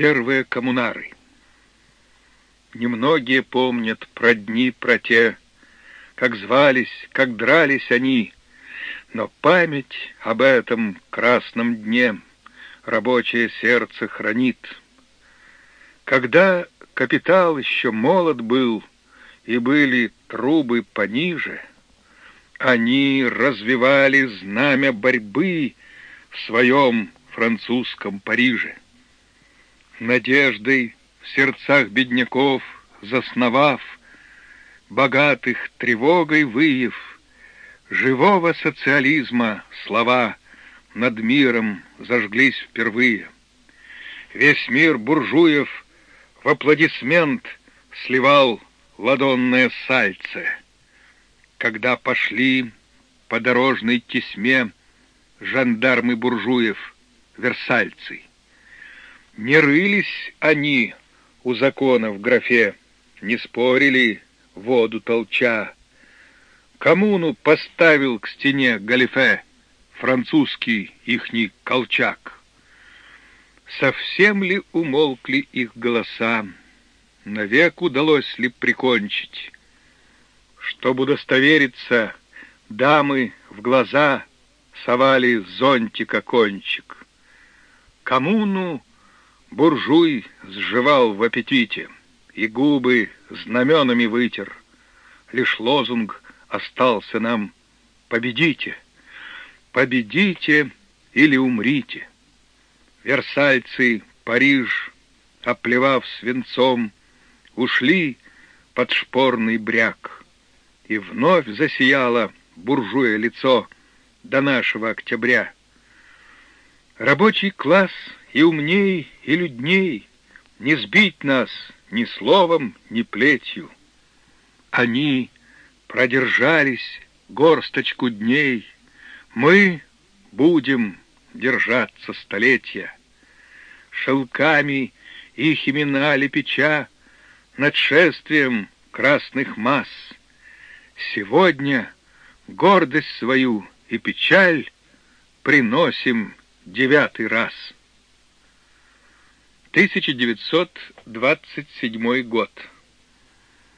первые коммунары. Немногие помнят про дни, про те, как звались, как дрались они, но память об этом красном дне рабочее сердце хранит. Когда капитал еще молод был, и были трубы пониже, они развивали знамя борьбы в своем французском Париже. Надеждой в сердцах бедняков засновав, богатых тревогой выев, живого социализма слова над миром зажглись впервые. Весь мир буржуев в аплодисмент сливал ладонное сальце. Когда пошли по дорожной тесьме жандармы буржуев, версальцы. Не рылись они у закона в графе, не спорили, воду толча. Коммуну поставил к стене галифе французский ихний колчак. Совсем ли умолкли их голоса? Навек удалось ли прикончить? Чтобы удостовериться, дамы в глаза совали зонтика кончик. Коммуну буржуй сживал в аппетите и губы знаменами вытер. Лишь лозунг остался нам «Победите! Победите или умрите!» Версальцы, Париж, оплевав свинцом, ушли под шпорный бряк, и вновь засияло буржуя лицо до нашего октября. Рабочий класс и умней, и людней, не сбить нас ни словом, ни плетью. Они продержались горсточку дней, мы будем держаться столетия. Шелками их имена лепеча над шествием красных масс. Сегодня гордость свою и печаль приносим девятый раз. 1927 год.